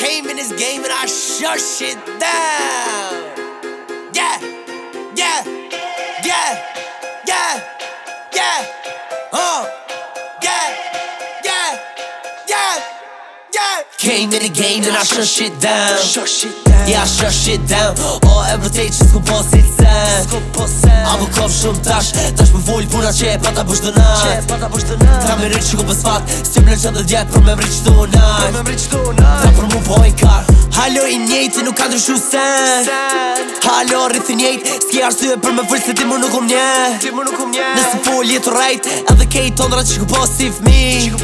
came in this game and I shut shit down. Yeah, yeah, yeah, yeah, yeah, uh. Came in the game and I shut shit down Yeah, I shut shit down All ever take is go boss it down I'm a cop shum tash Tash me vull puna qe pa ta bush dënat Tra me rrit qe ku pësfat Si mle qe dhe djetë për me mrit qe do nat Tra për mu vojn kar Halo i njejti nuk ka të shu sen Halo rrith i njejt S'ki arsye për me vërsh se ti mu nuk um nje Nësë po ljetu rajt Edhe kejt tondra ndra po që ku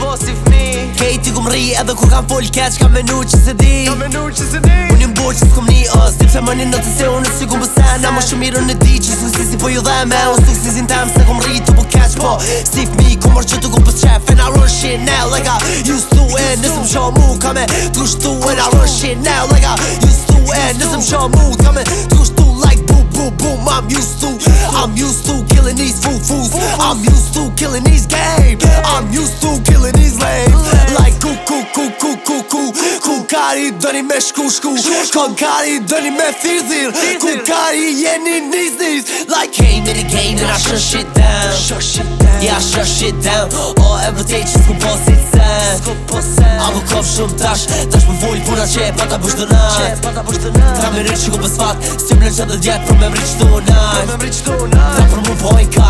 po si fmi Kejt i ku mri edhe kur kam full keq, Ka menu që se di Unë i mbo që s'ku mni ës Tip se më një në të se unë si ku mbu sen Amo shumë mirë në di që su si si po ju dhe me Unë su si zin tem se ku mri të bu kec Po si fmi ku mërë që të ku pës qef E na rrë shi ne lega just and this some show move coming through stew When I run shit now like I used to and this some show move coming through stew like boom, boom, boom I'm used to I'm used to killing these foo foos I'm used to killing these games I'm used to killing kari dëni me shku shku Kon kari dëni me thirdhir Ku kari jeni niz niz Like hey nitty gay and I shush it down Ja shush it down O e vëtej që s'ku po si sen A bu kom shumë tash Tash më vull puna që e pata bësh dënat Tra me rrit që ku pës fat S'ty më lën që të djetë për me mri që du naj Pro që Tra për mu po ka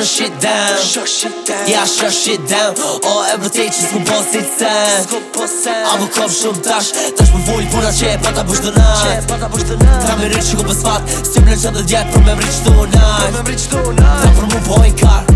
shut shit down Yeah, I shut shit down All ever take just go boss it sen A bu kom shumë tash Tash më vojnë puna qe e pata bësh dënat Tra me rrit që ku pës po fat Si më lënë që të djetë për me mrit që të Për që të Tra për mu po i